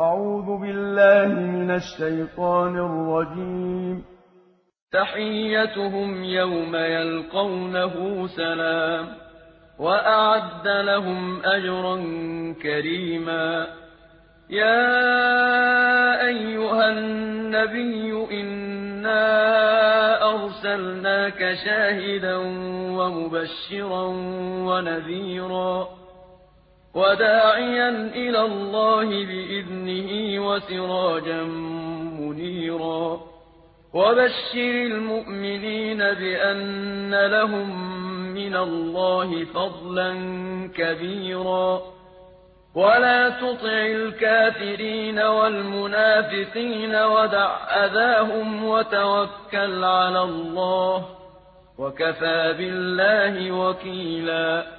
أعوذ بالله من الشيطان الرجيم. تحيتهم يوم يلقونه سلام وأعد لهم أجرا كريما. يا أيها النبي إنا أرسلناك شاهدا ومبشرا ونذيرا. وداعيا إلى الله بإذنه وسراجا منيرا. وبشر المؤمنين بأن لهم من الله فضلا كبيرا. ولا تطع الكافرين والمنافقين ودع أذاهم وتوكل على الله وكفى بالله وكيلا.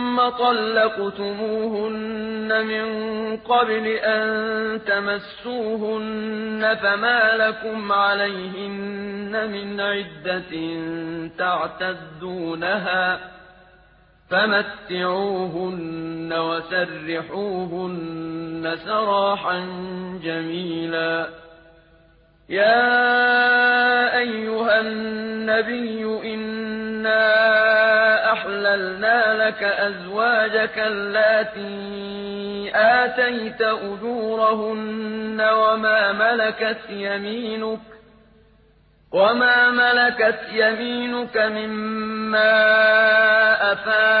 طلقتموهن من قبل أن تمسوهن فما لكم عليهن من عدة تعتدونها فمتعوهن وسرحوهن سراحا جميلا. يا أيها النبي إنا أحللنا لك أزواجك اللاتي آتيت أجورهن وما ملكت يمينك وما ملكت يمينك مما أفاء